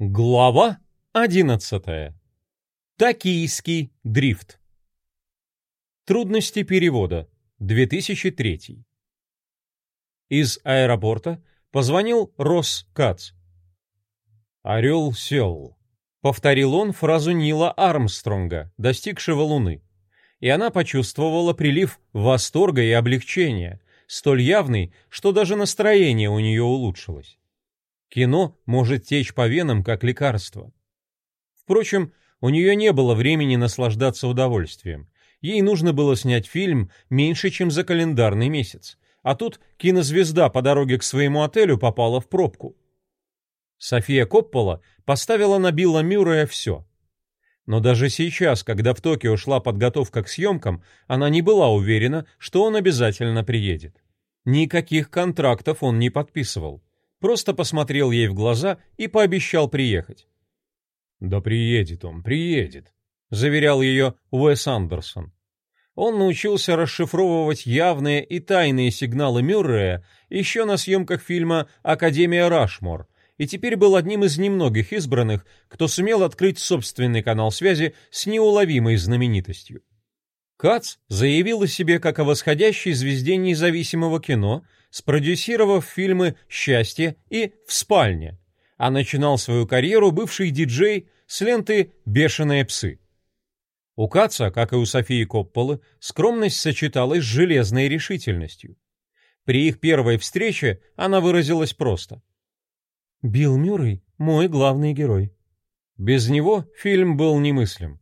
Глава 11. Токийский дрифт. Трудности перевода. 2003. Из аэропорта позвонил Росс Кац. «Орел сел», — повторил он фразу Нила Армстронга, достигшего Луны. И она почувствовала прилив восторга и облегчения, столь явный, что даже настроение у нее улучшилось. Кино может течь по венам, как лекарство. Впрочем, у нее не было времени наслаждаться удовольствием. Ей нужно было снять фильм меньше, чем за календарный месяц. А тут кинозвезда по дороге к своему отелю попала в пробку. София Коппола поставила на Билла Мюррея все. Но даже сейчас, когда в Токио шла подготовка к съемкам, она не была уверена, что он обязательно приедет. Никаких контрактов он не подписывал просто посмотрел ей в глаза и пообещал приехать. «Да приедет он, приедет», — заверял ее Уэс Андерсон. Он научился расшифровывать явные и тайные сигналы Мюррея еще на съемках фильма «Академия Рашмор», и теперь был одним из немногих избранных, кто сумел открыть собственный канал связи с неуловимой знаменитостью. Кац заявил о себе как о восходящей звезде независимого кино, спродюсировав фильмы «Счастье» и «В спальне», а начинал свою карьеру бывший диджей с ленты «Бешеные псы». У Каца, как и у Софии Копполы, скромность сочеталась с железной решительностью. При их первой встрече она выразилась просто. «Билл Мюррей — мой главный герой». Без него фильм был немыслим.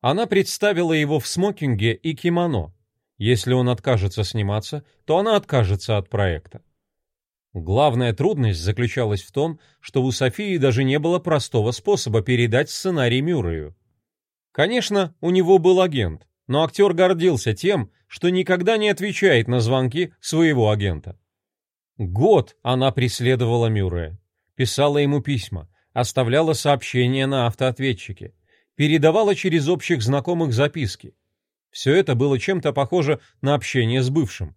Она представила его в смокинге и кимоно. Если он откажется сниматься, то она откажется от проекта. Главная трудность заключалась в том, что у Софии даже не было простого способа передать сценарий Мюррею. Конечно, у него был агент, но актер гордился тем, что никогда не отвечает на звонки своего агента. Год она преследовала Мюррея, писала ему письма, оставляла сообщения на автоответчике, передавала через общих знакомых записки. Все это было чем-то похоже на общение с бывшим.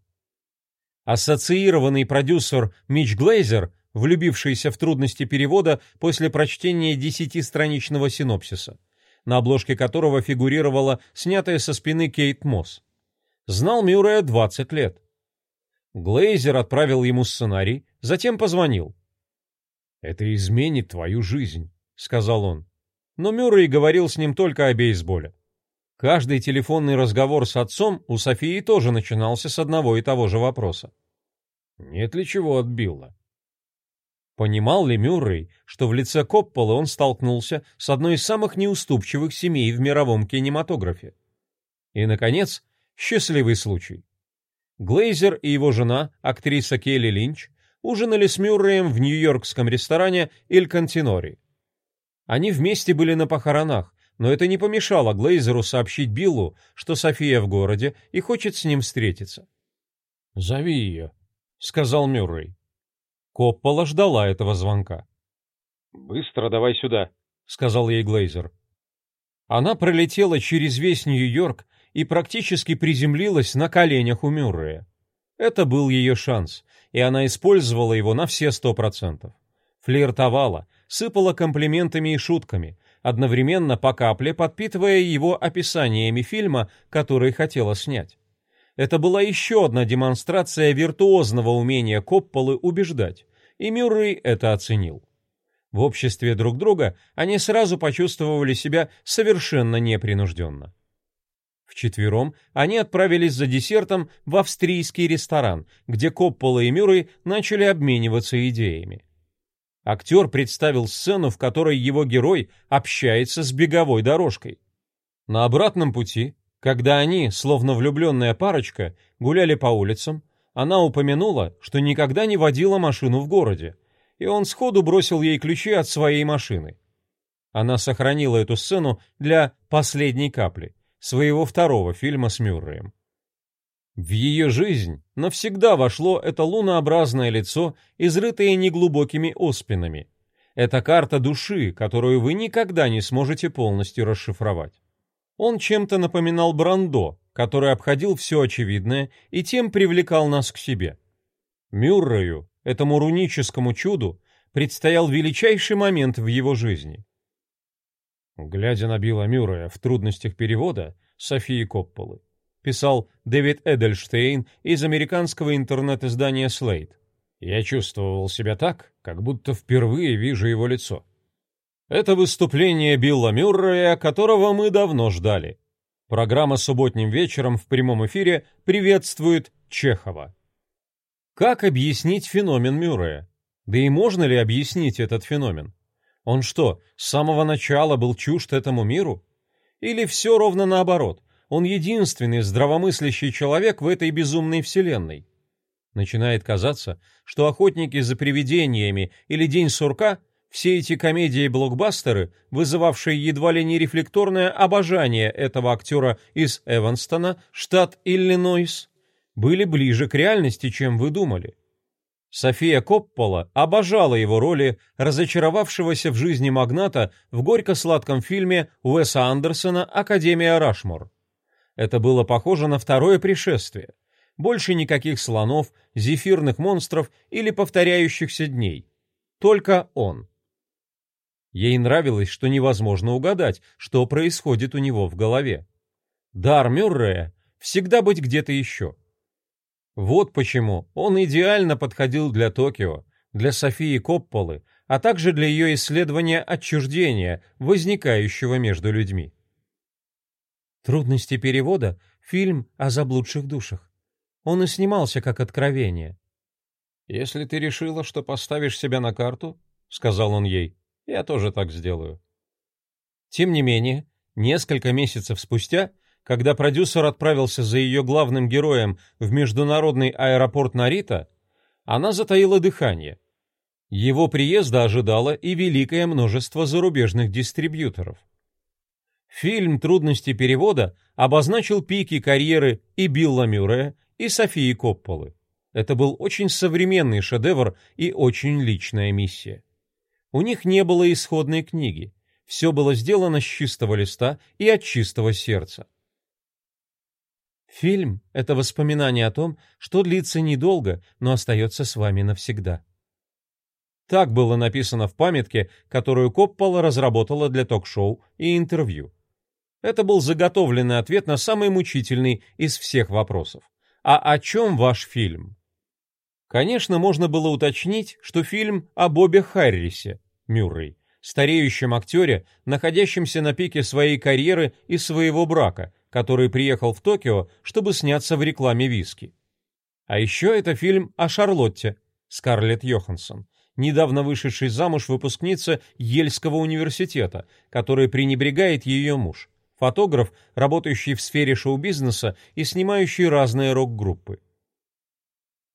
Ассоциированный продюсер Мич Глейзер, влюбившийся в трудности перевода после прочтения десятистраничного синопсиса, на обложке которого фигурировала снятая со спины Кейт Мосс, знал Мюррея 20 лет. Глейзер отправил ему сценарий, затем позвонил. «Это изменит твою жизнь», — сказал он но Мюррей говорил с ним только о бейсболе. Каждый телефонный разговор с отцом у Софии тоже начинался с одного и того же вопроса. Нет ли чего от Билла? Понимал ли Мюррей, что в лице Коппола он столкнулся с одной из самых неуступчивых семей в мировом кинематографе? И, наконец, счастливый случай. Глейзер и его жена, актриса Келли Линч, ужинали с Мюрреем в нью-йоркском ресторане «Иль Континори». Они вместе были на похоронах, но это не помешало Глейзеру сообщить Биллу, что София в городе и хочет с ним встретиться. «Зови ее», — сказал Мюррей. Коппола ждала этого звонка. «Быстро давай сюда», — сказал ей Глейзер. Она пролетела через весь Нью-Йорк и практически приземлилась на коленях у Мюррея. Это был ее шанс, и она использовала его на все сто процентов. Флиртовала, сыпала комплиментами и шутками, одновременно по капле подпитывая его описаниями фильма, который хотела снять. Это была еще одна демонстрация виртуозного умения Копполы убеждать, и Мюррей это оценил. В обществе друг друга они сразу почувствовали себя совершенно непринужденно. Вчетвером они отправились за десертом в австрийский ресторан, где Коппола и Мюррей начали обмениваться идеями. Актер представил сцену, в которой его герой общается с беговой дорожкой. На обратном пути, когда они, словно влюбленная парочка, гуляли по улицам, она упомянула, что никогда не водила машину в городе, и он сходу бросил ей ключи от своей машины. Она сохранила эту сцену для «Последней капли», своего второго фильма с Мюрреем. В ее жизнь навсегда вошло это лунообразное лицо, изрытое неглубокими оспинами. Это карта души, которую вы никогда не сможете полностью расшифровать. Он чем-то напоминал Брандо, который обходил все очевидное и тем привлекал нас к себе. Мюррею, этому руническому чуду, предстоял величайший момент в его жизни. Глядя на Билла Мюррея в трудностях перевода Софии Копполы, писал Дэвид Эдельштейн из американского интернет-издания Slate. Я чувствовал себя так, как будто впервые вижу его лицо. Это выступление Билла Мюррея, которого мы давно ждали. Программа субботним вечером в прямом эфире приветствует Чехова. Как объяснить феномен Мюррея? Да и можно ли объяснить этот феномен? Он что, с самого начала был чужд этому миру? Или все ровно наоборот? Он единственный здравомыслящий человек в этой безумной вселенной. Начинает казаться, что охотники за привидениями или День сурка все эти комедии-блокбастеры, вызывавшие едва ли не рефлекторное обожание этого актера из Эванстона, штат Иллинойс, были ближе к реальности, чем вы думали. София Коппола обожала его роли разочаровавшегося в жизни магната в горько-сладком фильме Уэса Андерсона «Академия Рашмор». Это было похоже на второе пришествие. Больше никаких слонов, зефирных монстров или повторяющихся дней. Только он. Ей нравилось, что невозможно угадать, что происходит у него в голове. Дар Мюррея — всегда быть где-то еще — вот почему он идеально подходил для Токио, для Софии Копполы, а также для ее исследования отчуждения, возникающего между людьми. «Трудности перевода» — фильм о заблудших душах. Он и снимался как откровение. «Если ты решила, что поставишь себя на карту, — сказал он ей, — я тоже так сделаю». Тем не менее, несколько месяцев спустя когда продюсер отправился за ее главным героем в международный аэропорт Нарита, она затаила дыхание. Его приезда ожидало и великое множество зарубежных дистрибьюторов. Фильм «Трудности перевода» обозначил пики карьеры и Билла Мюррея, и Софии Копполы. Это был очень современный шедевр и очень личная миссия. У них не было исходной книги. Все было сделано с чистого листа и от чистого сердца. Фильм — это воспоминание о том, что длится недолго, но остается с вами навсегда. Так было написано в памятке, которую Коппола разработала для ток-шоу и интервью. Это был заготовленный ответ на самый мучительный из всех вопросов. А о чем ваш фильм? Конечно, можно было уточнить, что фильм о Бобе Харрисе, Мюррей, стареющем актере, находящемся на пике своей карьеры и своего брака, который приехал в Токио, чтобы сняться в рекламе виски. А еще это фильм о Шарлотте, Скарлетт Йоханссон, недавно вышедшей замуж выпускница Ельского университета, которой пренебрегает ее муж, фотограф, работающий в сфере шоу-бизнеса и снимающий разные рок-группы.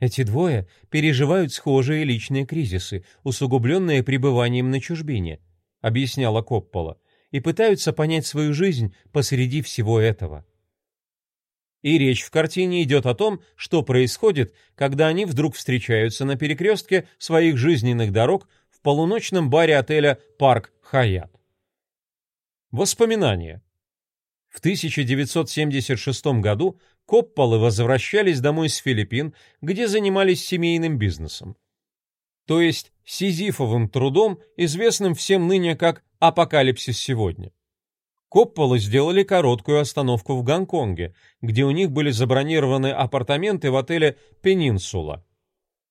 Эти двое переживают схожие личные кризисы, усугубленные пребыванием на чужбине, объясняла Коппола и пытаются понять свою жизнь посреди всего этого. И речь в картине идет о том, что происходит, когда они вдруг встречаются на перекрестке своих жизненных дорог в полуночном баре отеля «Парк Хаят». Воспоминания. В 1976 году Копполы возвращались домой с Филиппин, где занимались семейным бизнесом. То есть сизифовым трудом, известным всем ныне как «Апокалипсис сегодня». Копполы сделали короткую остановку в Гонконге, где у них были забронированы апартаменты в отеле «Пенинсула».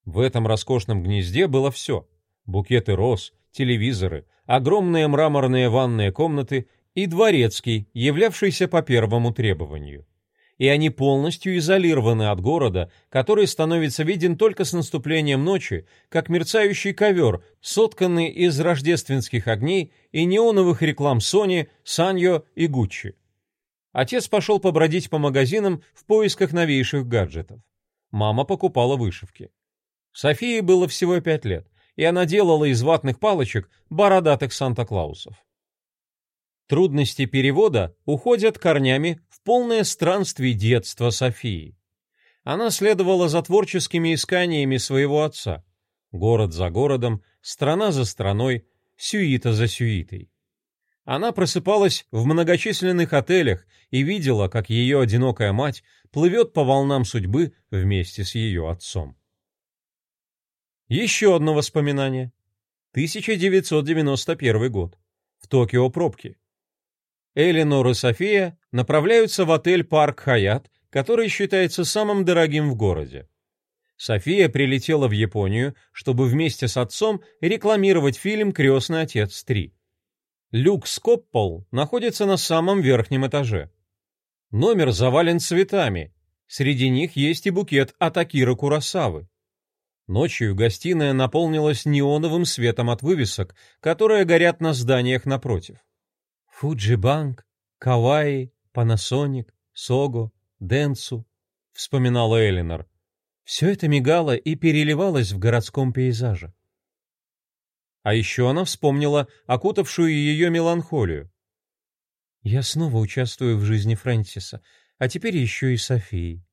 В этом роскошном гнезде было все – букеты роз, телевизоры, огромные мраморные ванные комнаты и дворецкий, являвшийся по первому требованию и они полностью изолированы от города, который становится виден только с наступлением ночи, как мерцающий ковер, сотканный из рождественских огней и неоновых реклам Sony, Sanyo и Gucci. Отец пошел побродить по магазинам в поисках новейших гаджетов. Мама покупала вышивки. Софии было всего пять лет, и она делала из ватных палочек бородатых Санта-Клаусов. Трудности перевода уходят корнями в полное странствие детства Софии. Она следовала за творческими исканиями своего отца. Город за городом, страна за страной, сюита за сюитой. Она просыпалась в многочисленных отелях и видела, как ее одинокая мать плывет по волнам судьбы вместе с ее отцом. Еще одно воспоминание. 1991 год. В Токио пробки. Эленор и София направляются в отель «Парк Хаят», который считается самым дорогим в городе. София прилетела в Японию, чтобы вместе с отцом рекламировать фильм «Крестный отец 3». Люк Скоппол находится на самом верхнем этаже. Номер завален цветами. Среди них есть и букет от Акира Курасавы. Ночью гостиная наполнилась неоновым светом от вывесок, которые горят на зданиях напротив. Фуджи-банк, Каваи, Панасоник, Сого, Денсу, вспоминала Элинор. Все это мигало и переливалось в городском пейзаже. А еще она вспомнила окутавшую ее меланхолию. «Я снова участвую в жизни Фрэнсиса, а теперь еще и Софии».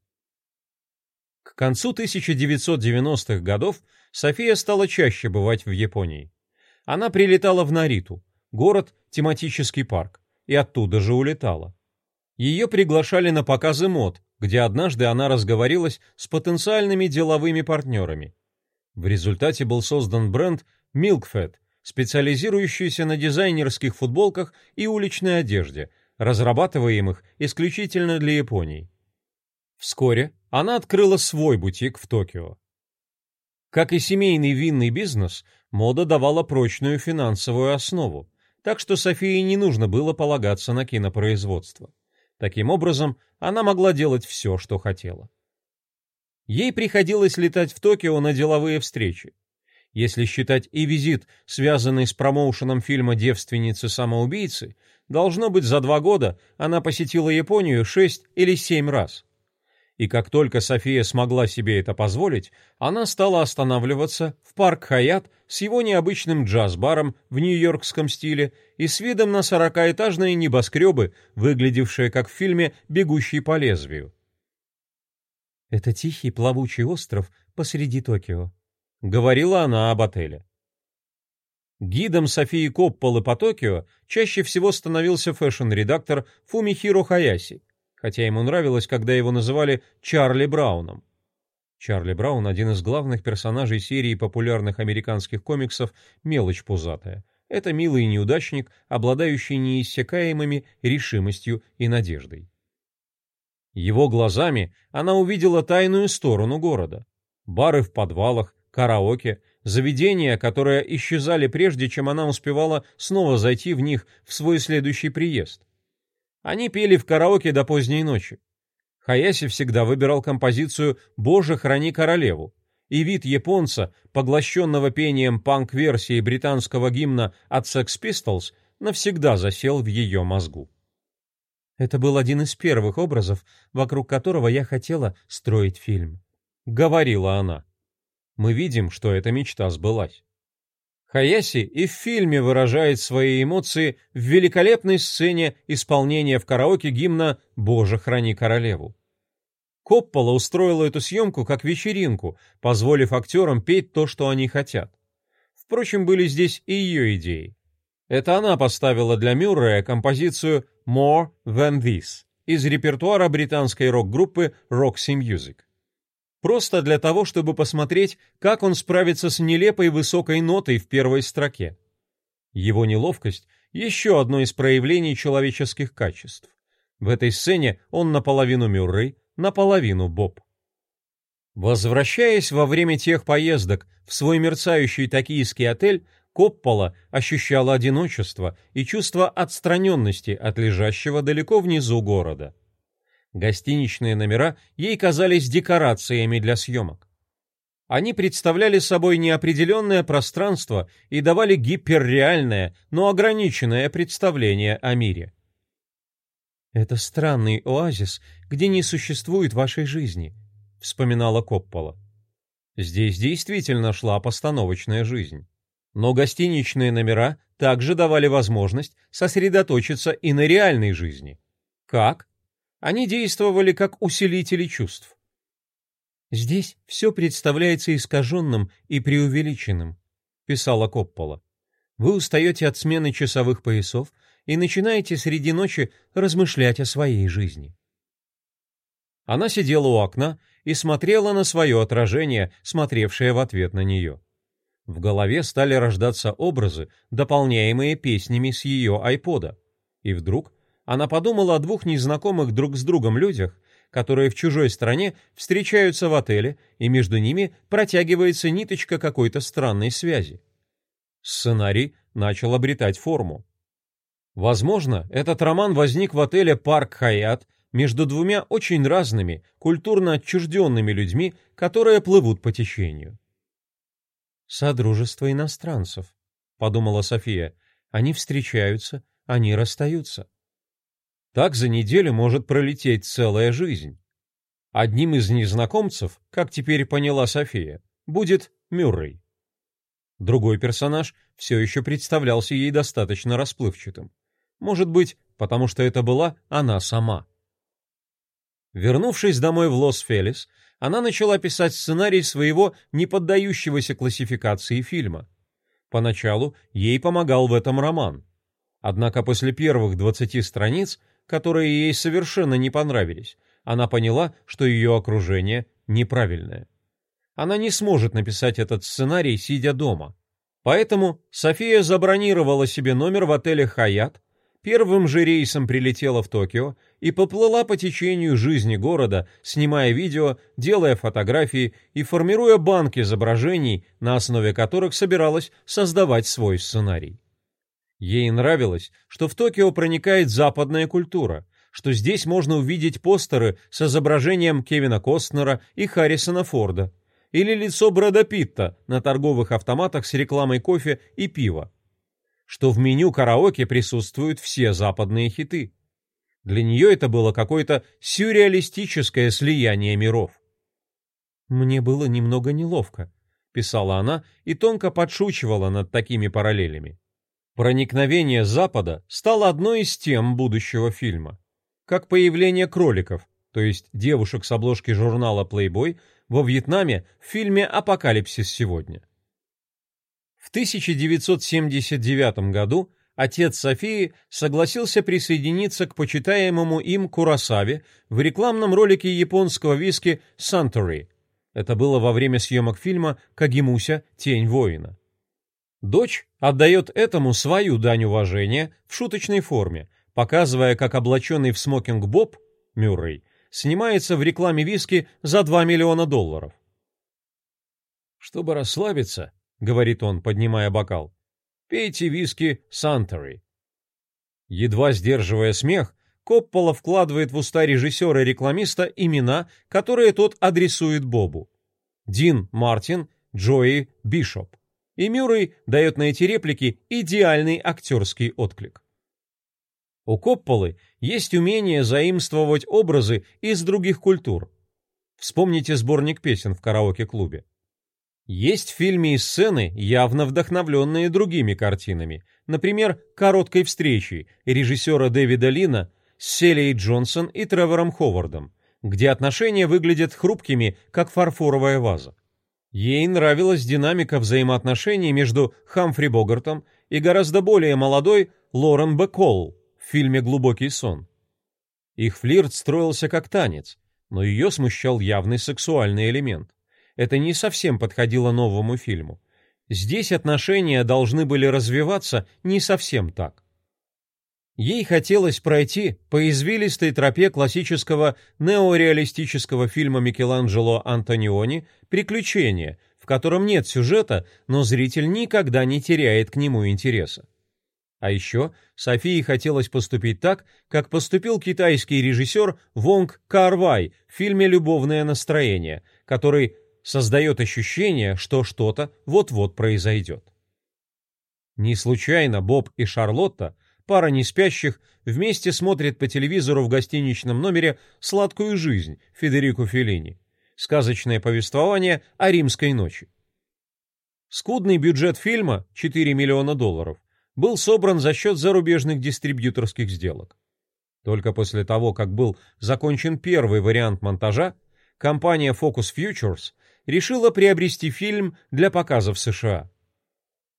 К концу 1990-х годов София стала чаще бывать в Японии. Она прилетала в Нариту, город тематический парк, и оттуда же улетала. Ее приглашали на показы мод, где однажды она разговорилась с потенциальными деловыми партнерами. В результате был создан бренд Milkfed, специализирующийся на дизайнерских футболках и уличной одежде, разрабатываемых исключительно для Японии. Вскоре она открыла свой бутик в Токио. Как и семейный винный бизнес, мода давала прочную финансовую основу, так что Софии не нужно было полагаться на кинопроизводство. Таким образом, она могла делать все, что хотела. Ей приходилось летать в Токио на деловые встречи. Если считать и визит, связанный с промоушеном фильма «Девственницы-самоубийцы», должно быть, за два года она посетила Японию шесть или семь раз. И как только София смогла себе это позволить, она стала останавливаться в парк Хаят с его необычным джаз-баром в нью-йоркском стиле и с видом на сорокаэтажные небоскребы, выглядевшие как в фильме «Бегущий по лезвию». «Это тихий плавучий остров посреди Токио», говорила она об отеле. Гидом Софии Копполы по Токио чаще всего становился фэшн-редактор Фумихиро Хаяси, хотя ему нравилось, когда его называли Чарли Брауном. Чарли Браун – один из главных персонажей серии популярных американских комиксов «Мелочь пузатая». Это милый неудачник, обладающий неиссякаемыми решимостью и надеждой. Его глазами она увидела тайную сторону города. Бары в подвалах, караоке, заведения, которые исчезали прежде, чем она успевала снова зайти в них в свой следующий приезд. Они пели в караоке до поздней ночи. Хаяси всегда выбирал композицию «Боже, храни королеву», и вид японца, поглощенного пением панк-версии британского гимна от Sex Pistols, навсегда засел в ее мозгу. Это был один из первых образов, вокруг которого я хотела строить фильм. Говорила она мы видим, что эта мечта сбылась. Хаяси и в фильме выражает свои эмоции в великолепной сцене исполнения в караоке гимна «Боже, храни королеву». Коппола устроила эту съемку как вечеринку, позволив актерам петь то, что они хотят. Впрочем, были здесь и ее идеи. Это она поставила для Мюррея композицию «More Than This» из репертуара британской рок-группы Roxy Music просто для того, чтобы посмотреть, как он справится с нелепой высокой нотой в первой строке. Его неловкость – еще одно из проявлений человеческих качеств. В этой сцене он наполовину Мюррей, наполовину Боб. Возвращаясь во время тех поездок в свой мерцающий токийский отель, Коппола ощущала одиночество и чувство отстраненности от лежащего далеко внизу города. Гостиничные номера ей казались декорациями для съемок. Они представляли собой неопределенное пространство и давали гиперреальное, но ограниченное представление о мире. «Это странный оазис, где не существует вашей жизни», — вспоминала Коппола. Здесь действительно шла постановочная жизнь. Но гостиничные номера также давали возможность сосредоточиться и на реальной жизни. Как? Они действовали как усилители чувств. «Здесь все представляется искаженным и преувеличенным», — писала Коппола. «Вы устаете от смены часовых поясов и начинаете среди ночи размышлять о своей жизни». Она сидела у окна и смотрела на свое отражение, смотревшее в ответ на нее. В голове стали рождаться образы, дополняемые песнями с ее айпода. И вдруг она подумала о двух незнакомых друг с другом людях, которые в чужой стране встречаются в отеле, и между ними протягивается ниточка какой-то странной связи. Сценарий начал обретать форму. Возможно, этот роман возник в отеле «Парк Хаят» между двумя очень разными, культурно отчужденными людьми, которые плывут по течению. «Содружество иностранцев», — подумала София. «Они встречаются, они расстаются». Так за неделю может пролететь целая жизнь. Одним из незнакомцев, как теперь поняла София, будет Мюррей. Другой персонаж все еще представлялся ей достаточно расплывчатым. Может быть, потому что это была она сама. Вернувшись домой в Лос-Фелис, она начала писать сценарий своего неподдающегося классификации фильма. Поначалу ей помогал в этом роман. Однако после первых 20 страниц, которые ей совершенно не понравились, она поняла, что ее окружение неправильное. Она не сможет написать этот сценарий, сидя дома. Поэтому София забронировала себе номер в отеле «Хаят», первым же рейсом прилетела в Токио и поплыла по течению жизни города, снимая видео, делая фотографии и формируя банк изображений, на основе которых собиралась создавать свой сценарий. Ей нравилось, что в Токио проникает западная культура, что здесь можно увидеть постеры с изображением Кевина Костнера и Харрисона Форда, или лицо Брэда Питта на торговых автоматах с рекламой кофе и пива, что в меню караоке присутствуют все западные хиты. Для нее это было какое-то сюрреалистическое слияние миров. «Мне было немного неловко», — писала она и тонко подшучивала над такими параллелями. Проникновение Запада стало одной из тем будущего фильма. Как появление кроликов, то есть девушек с обложки журнала Playboy, во Вьетнаме в фильме «Апокалипсис сегодня». В 1979 году отец Софии согласился присоединиться к почитаемому им Курасаве в рекламном ролике японского виски Suntory. Это было во время съемок фильма «Кагимуся. Тень воина». Дочь отдает этому свою дань уважения в шуточной форме, показывая, как облаченный в смокинг Боб, Мюррей, снимается в рекламе виски за 2 миллиона долларов. Чтобы расслабиться, — говорит он, поднимая бокал. «Пейте виски Сантери». Едва сдерживая смех, Коппола вкладывает в уста режиссера и рекламиста имена, которые тот адресует Бобу. Дин Мартин, Джои Бишоп. И Мюррей дает на эти реплики идеальный актерский отклик. У Копполы есть умение заимствовать образы из других культур. Вспомните сборник песен в караоке-клубе. Есть в фильме и сцены, явно вдохновленные другими картинами, например, «Короткой встречей» режиссера Дэвида Лина с Селией Джонсон и Тревором Ховардом, где отношения выглядят хрупкими, как фарфоровая ваза. Ей нравилась динамика взаимоотношений между Хамфри Богартом и гораздо более молодой Лорен Бекол в фильме «Глубокий сон». Их флирт строился как танец, но ее смущал явный сексуальный элемент это не совсем подходило новому фильму. Здесь отношения должны были развиваться не совсем так. Ей хотелось пройти по извилистой тропе классического неореалистического фильма Микеланджело Антониони «Приключения», в котором нет сюжета, но зритель никогда не теряет к нему интереса. А еще Софии хотелось поступить так, как поступил китайский режиссер Вонг Карвай в фильме «Любовное настроение», который создает ощущение, что что-то вот-вот произойдет. Не случайно Боб и Шарлотта, пара неспящих, вместе смотрят по телевизору в гостиничном номере «Сладкую жизнь» Федерико Феллини, сказочное повествование о римской ночи. Скудный бюджет фильма, 4 миллиона долларов, был собран за счет зарубежных дистрибьюторских сделок. Только после того, как был закончен первый вариант монтажа, компания Focus Futures решила приобрести фильм для показа в США.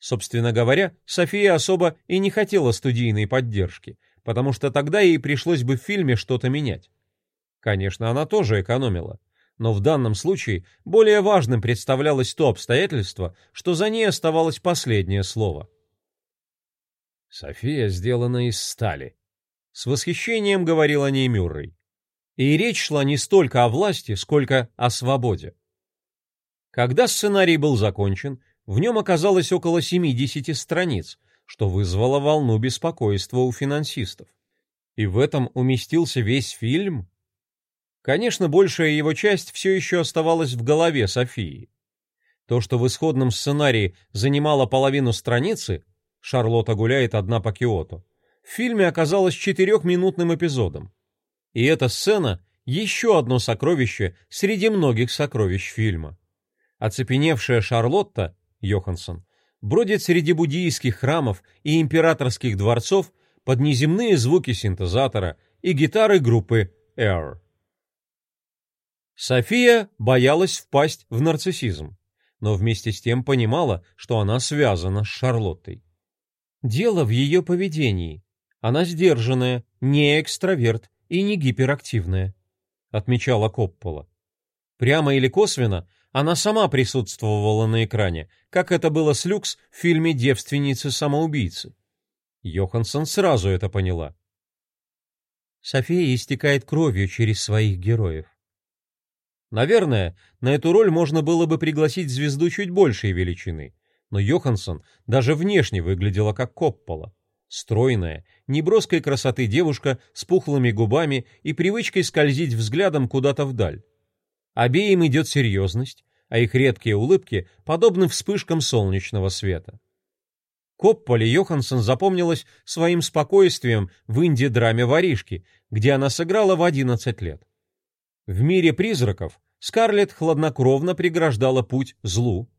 Собственно говоря, София особо и не хотела студийной поддержки, потому что тогда ей пришлось бы в фильме что-то менять. Конечно, она тоже экономила. Но в данном случае более важным представлялось то обстоятельство, что за ней оставалось последнее слово. «София сделана из стали», — с восхищением говорил о ней Мюррей. И речь шла не столько о власти, сколько о свободе. Когда сценарий был закончен, в нем оказалось около 70 страниц, что вызвало волну беспокойства у финансистов. И в этом уместился весь фильм? Конечно, большая его часть все еще оставалась в голове Софии. То, что в исходном сценарии занимало половину страницы, Шарлотта гуляет одна по Киоту, в фильме оказалось четырехминутным эпизодом. И эта сцена — еще одно сокровище среди многих сокровищ фильма. Оцепеневшая Шарлотта, Йоханссон, бродит среди буддийских храмов и императорских дворцов под неземные звуки синтезатора и гитары группы Air. София боялась впасть в нарциссизм, но вместе с тем понимала, что она связана с Шарлоттой. Дело в ее поведении. Она сдержанная, не экстраверт и не гиперактивная, отмечала Коппола. Прямо или косвенно она сама присутствовала на экране, как это было с Люкс в фильме «Девственницы-самоубийцы». Йоханссон сразу это поняла. София истекает кровью через своих героев. Наверное, на эту роль можно было бы пригласить звезду чуть большей величины, но Йоханссон даже внешне выглядела как Коппола. Стройная, неброской красоты девушка с пухлыми губами и привычкой скользить взглядом куда-то вдаль. Обеим идет серьезность, а их редкие улыбки подобны вспышкам солнечного света. Копполе Йоханссон запомнилась своим спокойствием в инди-драме «Воришки», где она сыграла в 11 лет. В мире призраков Скарлетт хладнокровно преграждала путь злу,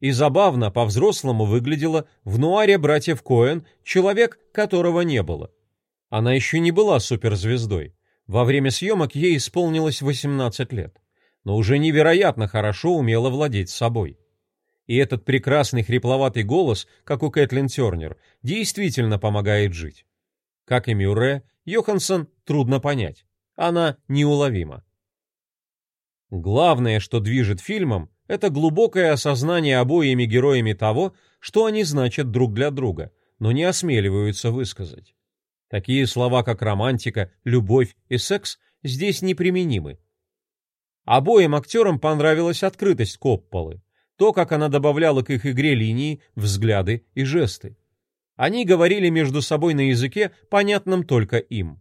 и забавно по-взрослому выглядела в нуаре братьев Коэн человек, которого не было. Она еще не была суперзвездой. Во время съемок ей исполнилось 18 лет, но уже невероятно хорошо умела владеть собой. И этот прекрасный хрипловатый голос, как у Кэтлин Тернер, действительно помогает жить. Как и Мюрре, Йоханссон трудно понять. Она неуловима. Главное, что движет фильмом, это глубокое осознание обоими героями того, что они значат друг для друга, но не осмеливаются высказать. Такие слова, как романтика, любовь и секс, здесь неприменимы. Обоим актерам понравилась открытость Копполы то, как она добавляла к их игре линии, взгляды и жесты. Они говорили между собой на языке, понятном только им.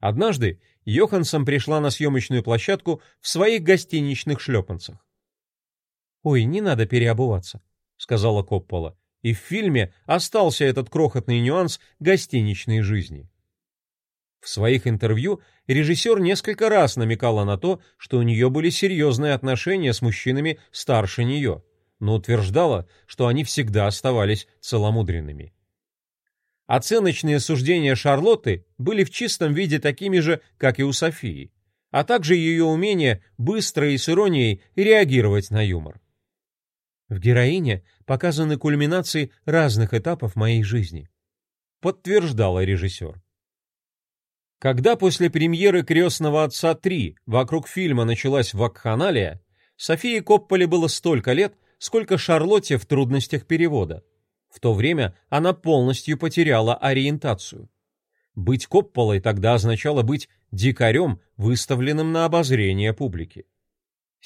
Однажды Йоханссон пришла на съемочную площадку в своих гостиничных шлепанцах. «Ой, не надо переобуваться», — сказала Коппола, и в фильме остался этот крохотный нюанс гостиничной жизни. В своих интервью режиссер несколько раз намекала на то, что у нее были серьезные отношения с мужчинами старше нее, но утверждала, что они всегда оставались целомудренными. Оценочные суждения Шарлотты были в чистом виде такими же, как и у Софии, а также ее умение быстро и с иронией реагировать на юмор. В героине показаны кульминации разных этапов моей жизни, подтверждала режиссер. Когда после премьеры «Крестного отца 3» вокруг фильма началась вакханалия, Софии Копполе было столько лет, сколько Шарлотте в трудностях перевода. В то время она полностью потеряла ориентацию. Быть Копполой тогда означало быть дикарем, выставленным на обозрение публики.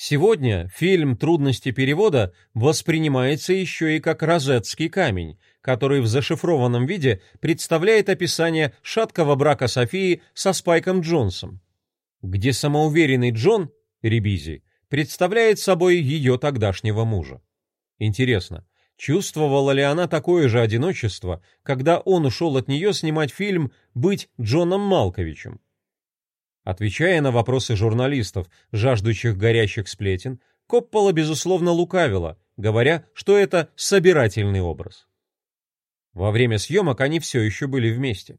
Сегодня фильм «Трудности перевода» воспринимается еще и как розетский камень, который в зашифрованном виде представляет описание шаткого брака Софии со Спайком Джонсом, где самоуверенный Джон, Рибизи, представляет собой ее тогдашнего мужа. Интересно, чувствовала ли она такое же одиночество, когда он ушел от нее снимать фильм «Быть Джоном Малковичем»? Отвечая на вопросы журналистов, жаждущих горящих сплетен, Коппола, безусловно, лукавила, говоря, что это собирательный образ. Во время съемок они все еще были вместе.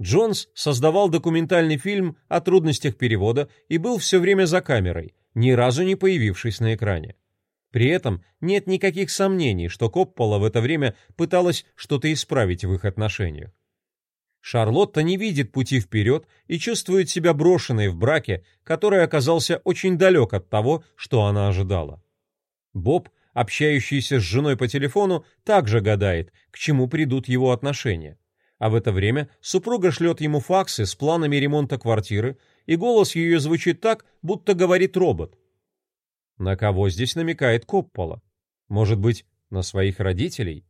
Джонс создавал документальный фильм о трудностях перевода и был все время за камерой, ни разу не появившись на экране. При этом нет никаких сомнений, что Коппола в это время пыталась что-то исправить в их отношениях. Шарлотта не видит пути вперед и чувствует себя брошенной в браке, который оказался очень далек от того, что она ожидала. Боб, общающийся с женой по телефону, также гадает, к чему придут его отношения. А в это время супруга шлет ему факсы с планами ремонта квартиры, и голос ее звучит так, будто говорит робот. На кого здесь намекает Коппола? Может быть, на своих родителей?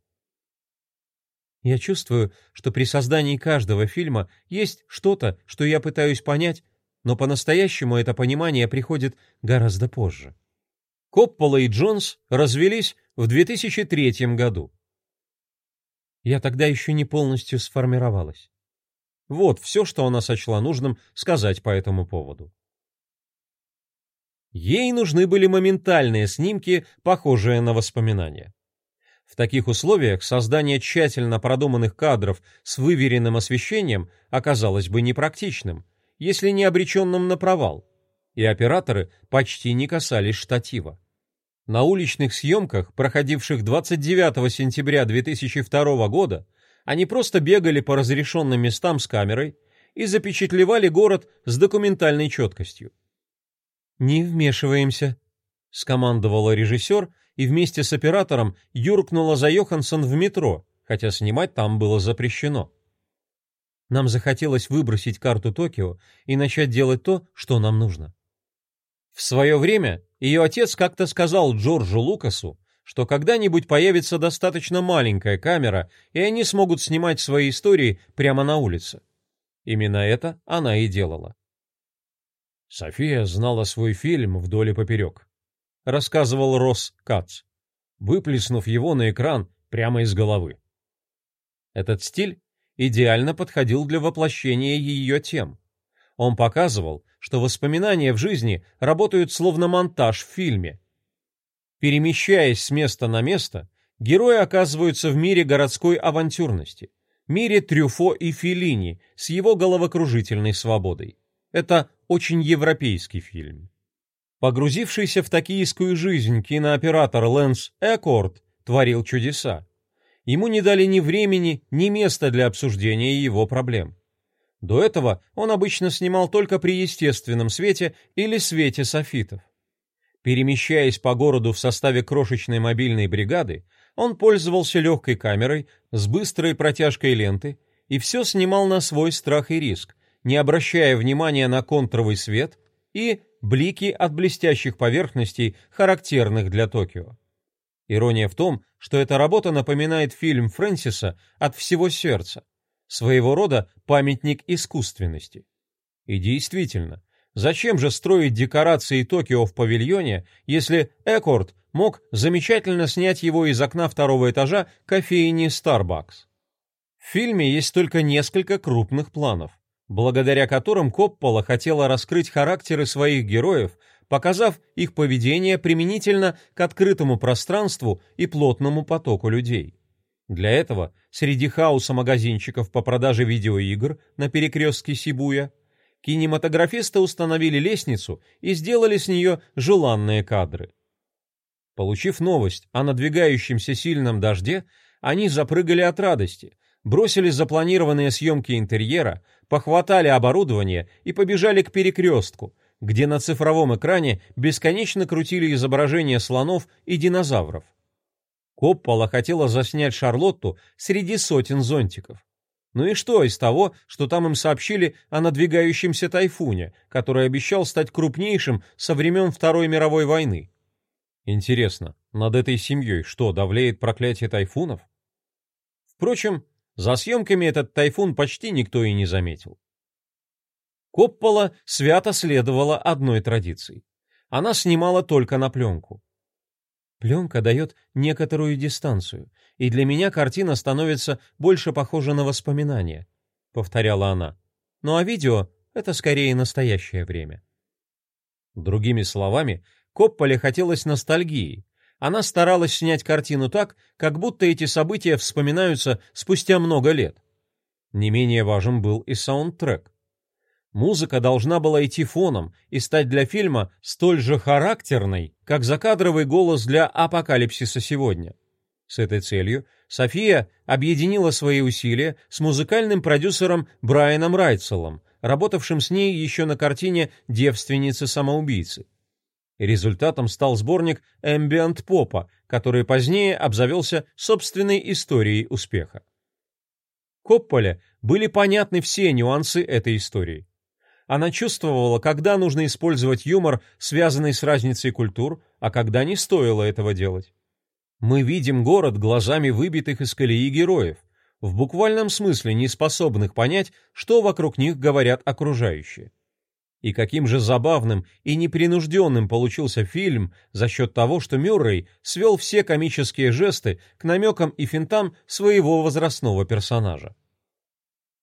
Я чувствую, что при создании каждого фильма есть что-то, что я пытаюсь понять, но по-настоящему это понимание приходит гораздо позже. Коппола и Джонс развелись в 2003 году. Я тогда еще не полностью сформировалась. Вот все, что она сочла нужным сказать по этому поводу. Ей нужны были моментальные снимки, похожие на воспоминания. В таких условиях создание тщательно продуманных кадров с выверенным освещением оказалось бы непрактичным, если не обреченным на провал, и операторы почти не касались штатива. На уличных съемках, проходивших 29 сентября 2002 года, они просто бегали по разрешенным местам с камерой и запечатлевали город с документальной четкостью. «Не вмешиваемся», — скомандовала режиссер и вместе с оператором юркнула за Йоханссон в метро, хотя снимать там было запрещено. Нам захотелось выбросить карту Токио и начать делать то, что нам нужно. В свое время ее отец как-то сказал Джорджу Лукасу, что когда-нибудь появится достаточно маленькая камера, и они смогут снимать свои истории прямо на улице. Именно это она и делала. София знала свой фильм вдоль и поперек рассказывал Росс Кац, выплеснув его на экран прямо из головы. Этот стиль идеально подходил для воплощения ее тем. Он показывал, что воспоминания в жизни работают словно монтаж в фильме. Перемещаясь с места на место, герои оказываются в мире городской авантюрности, мире Трюфо и Феллини с его головокружительной свободой. Это очень европейский фильм. Погрузившийся в токийскую жизнь кинооператор Лэнс Экорд творил чудеса. Ему не дали ни времени, ни места для обсуждения его проблем. До этого он обычно снимал только при естественном свете или свете софитов. Перемещаясь по городу в составе крошечной мобильной бригады, он пользовался легкой камерой с быстрой протяжкой ленты и все снимал на свой страх и риск, не обращая внимания на контровый свет и блики от блестящих поверхностей, характерных для Токио. Ирония в том, что эта работа напоминает фильм Фрэнсиса «От всего сердца», своего рода памятник искусственности. И действительно, зачем же строить декорации Токио в павильоне, если Экорд мог замечательно снять его из окна второго этажа кофейни Starbucks? В фильме есть только несколько крупных планов благодаря которым Коппола хотела раскрыть характеры своих героев, показав их поведение применительно к открытому пространству и плотному потоку людей. Для этого среди хаоса магазинчиков по продаже видеоигр на перекрестке Сибуя кинематографисты установили лестницу и сделали с нее желанные кадры. Получив новость о надвигающемся сильном дожде, они запрыгали от радости, бросили запланированные съемки интерьера, похватали оборудование и побежали к перекрестку, где на цифровом экране бесконечно крутили изображения слонов и динозавров. Коппола хотела заснять Шарлотту среди сотен зонтиков. Ну и что из того, что там им сообщили о надвигающемся тайфуне, который обещал стать крупнейшим со времен Второй мировой войны? Интересно, над этой семьей что, давлеет проклятие тайфунов? Впрочем, за съемками этот тайфун почти никто и не заметил. Коппола свято следовала одной традиции. Она снимала только на пленку. Пленка дает некоторую дистанцию, и для меня картина становится больше похожа на воспоминания, повторяла она. Ну а видео — это скорее настоящее время. Другими словами, Копполе хотелось ностальгии, она старалась снять картину так, как будто эти события вспоминаются спустя много лет. Не менее важен был и саундтрек. Музыка должна была идти фоном и стать для фильма столь же характерной, как закадровый голос для апокалипсиса сегодня. С этой целью София объединила свои усилия с музыкальным продюсером Брайаном Райтселом, работавшим с ней еще на картине «Девственницы-самоубийцы». Результатом стал сборник «Эмбиант попа», который позднее обзавелся собственной историей успеха. Копполе были понятны все нюансы этой истории. Она чувствовала, когда нужно использовать юмор, связанный с разницей культур, а когда не стоило этого делать. Мы видим город глазами выбитых из колеи героев, в буквальном смысле не способных понять, что вокруг них говорят окружающие. И каким же забавным и непринужденным получился фильм за счет того, что Мюррей свел все комические жесты к намекам и финтам своего возрастного персонажа.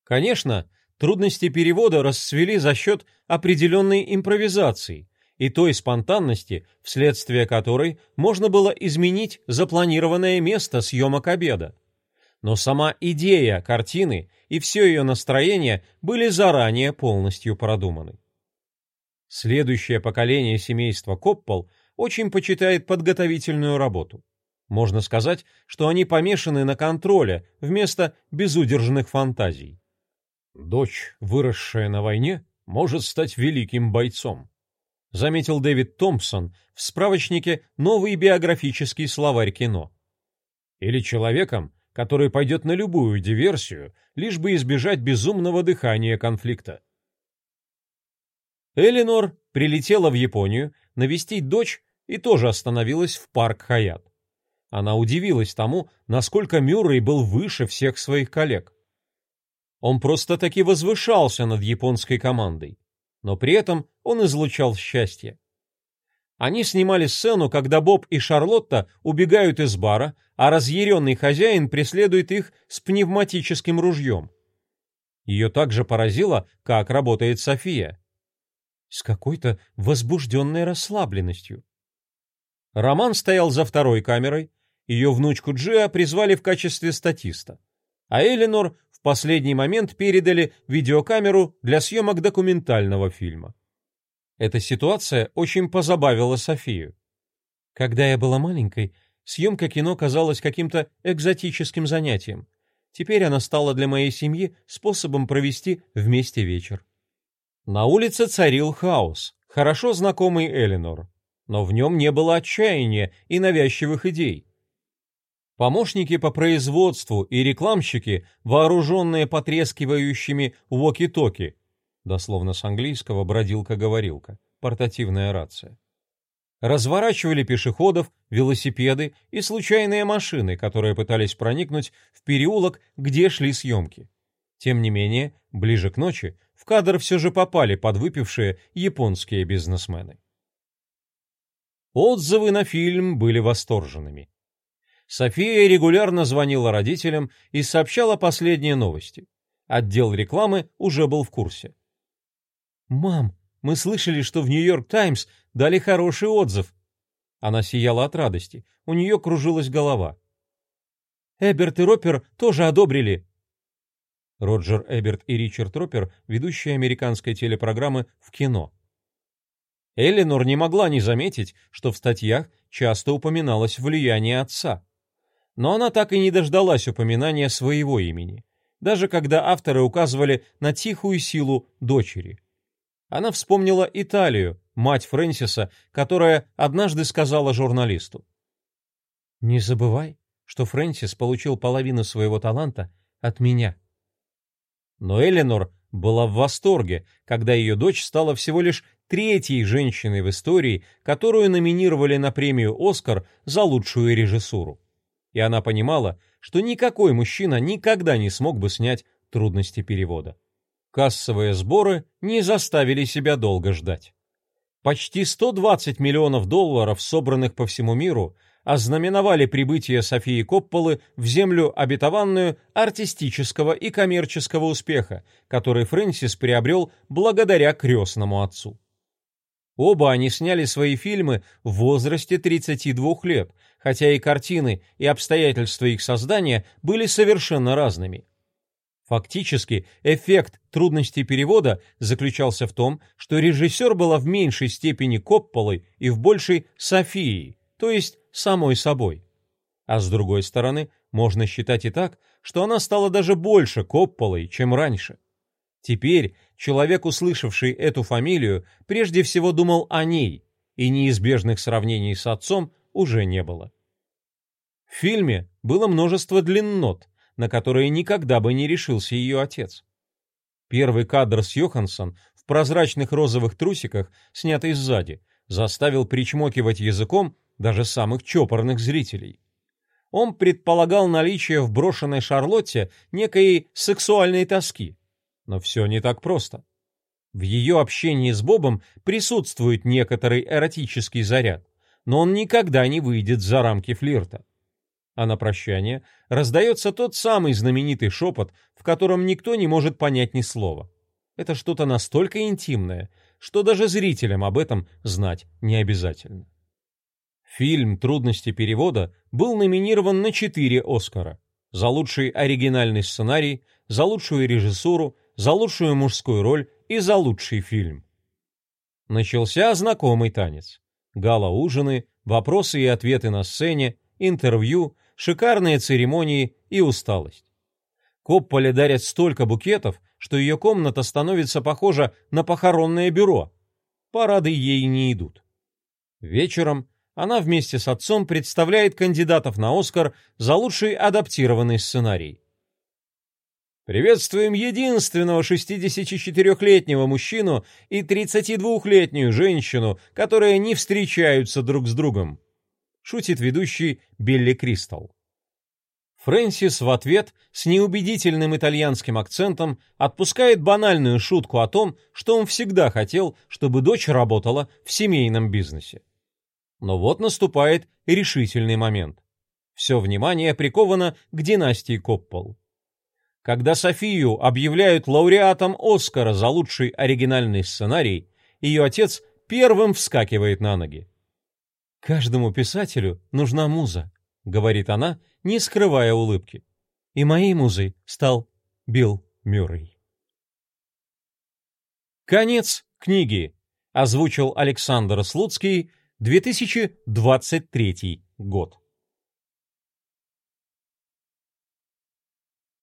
Конечно, трудности перевода расцвели за счет определенной импровизации и той спонтанности, вследствие которой можно было изменить запланированное место съемок обеда. Но сама идея картины и все ее настроение были заранее полностью продуманы. Следующее поколение семейства Коппол очень почитает подготовительную работу. Можно сказать, что они помешаны на контроле вместо безудержных фантазий. Дочь, выросшая на войне, может стать великим бойцом, заметил Дэвид Томпсон в справочнике «Новый биографический словарь кино». Или человеком, который пойдет на любую диверсию, лишь бы избежать безумного дыхания конфликта. Элинор прилетела в Японию навестить дочь и тоже остановилась в парк Хаят. Она удивилась тому, насколько Мюррей был выше всех своих коллег. Он просто-таки возвышался над японской командой, но при этом он излучал счастье. Они снимали сцену, когда Боб и Шарлотта убегают из бара, а разъяренный хозяин преследует их с пневматическим ружьем. Ее также поразило, как работает София с какой-то возбужденной расслабленностью. Роман стоял за второй камерой, ее внучку Джиа призвали в качестве статиста, а Эленор в последний момент передали видеокамеру для съемок документального фильма. Эта ситуация очень позабавила Софию. Когда я была маленькой, съемка кино казалась каким-то экзотическим занятием. Теперь она стала для моей семьи способом провести вместе вечер. На улице царил хаос, хорошо знакомый Элинор, но в нем не было отчаяния и навязчивых идей. Помощники по производству и рекламщики, вооруженные потрескивающими воки-токи, дословно с английского бродилка-говорилка, портативная рация, разворачивали пешеходов, велосипеды и случайные машины, которые пытались проникнуть в переулок, где шли съемки. Тем не менее, ближе к ночи в кадр все же попали подвыпившие японские бизнесмены. Отзывы на фильм были восторженными. София регулярно звонила родителям и сообщала последние новости. Отдел рекламы уже был в курсе. «Мам, мы слышали, что в Нью-Йорк Таймс дали хороший отзыв». Она сияла от радости, у нее кружилась голова. «Эберт и Ропер тоже одобрили. Роджер Эберт и Ричард Ропер, ведущие американской телепрограммы «В кино». Эллинор не могла не заметить, что в статьях часто упоминалось влияние отца. Но она так и не дождалась упоминания своего имени, даже когда авторы указывали на тихую силу дочери. Она вспомнила Италию, мать Фрэнсиса, которая однажды сказала журналисту. «Не забывай, что Фрэнсис получил половину своего таланта от меня». Но Эленор была в восторге, когда ее дочь стала всего лишь третьей женщиной в истории, которую номинировали на премию «Оскар» за лучшую режиссуру. И она понимала, что никакой мужчина никогда не смог бы снять трудности перевода. Кассовые сборы не заставили себя долго ждать. Почти 120 миллионов долларов, собранных по всему миру, ознаменовали прибытие Софии Копполы в землю обетованную артистического и коммерческого успеха, который Фрэнсис приобрел благодаря крестному отцу. Оба они сняли свои фильмы в возрасте 32 лет, хотя и картины, и обстоятельства их создания были совершенно разными. Фактически, эффект трудностей перевода заключался в том, что режиссер была в меньшей степени Копполой и в большей Софией, то есть самой собой. А с другой стороны, Можно считать и так, что она стала даже больше Копполой, чем раньше. Теперь человек, услышавший эту фамилию, прежде всего думал о ней, и неизбежных сравнений с отцом уже не было. В фильме было множество длиннот, на которые никогда бы не решился ее отец. Первый кадр с Йоханссон в прозрачных розовых трусиках, снятый сзади, заставил причмокивать языком даже самых чопорных зрителей. Он предполагал наличие в брошенной Шарлотте некой сексуальной тоски. Но все не так просто. В ее общении с Бобом присутствует некоторый эротический заряд, но он никогда не выйдет за рамки флирта. А на прощание раздается тот самый знаменитый шепот, в котором никто не может понять ни слова. Это что-то настолько интимное, что даже зрителям об этом знать не обязательно. Фильм «Трудности перевода» был номинирован на четыре «Оскара» за лучший оригинальный сценарий, за лучшую режиссуру, за лучшую мужскую роль и за лучший фильм. Начался знакомый танец. Гала-ужины, вопросы и ответы на сцене, интервью, шикарные церемонии и усталость. Копполе дарят столько букетов, что ее комната становится похожа на похоронное бюро. Парады ей не идут. Вечером она вместе с отцом представляет кандидатов на Оскар за лучший адаптированный сценарий. Приветствуем единственного 64-летнего мужчину и 32-летнюю женщину, которые не встречаются друг с другом. Шутит ведущий Билли Кристал. Фрэнсис в ответ с неубедительным итальянским акцентом отпускает банальную шутку о том, что он всегда хотел, чтобы дочь работала в семейном бизнесе. Но вот наступает решительный момент. Все внимание приковано к династии Коппол. Когда Софию объявляют лауреатом Оскара за лучший оригинальный сценарий, ее отец первым вскакивает на ноги. «Каждому писателю нужна муза», — говорит она, не скрывая улыбки. И моей музой стал Билл Мюррей. Конец книги. Озвучил Александр Слуцкий 2023 год.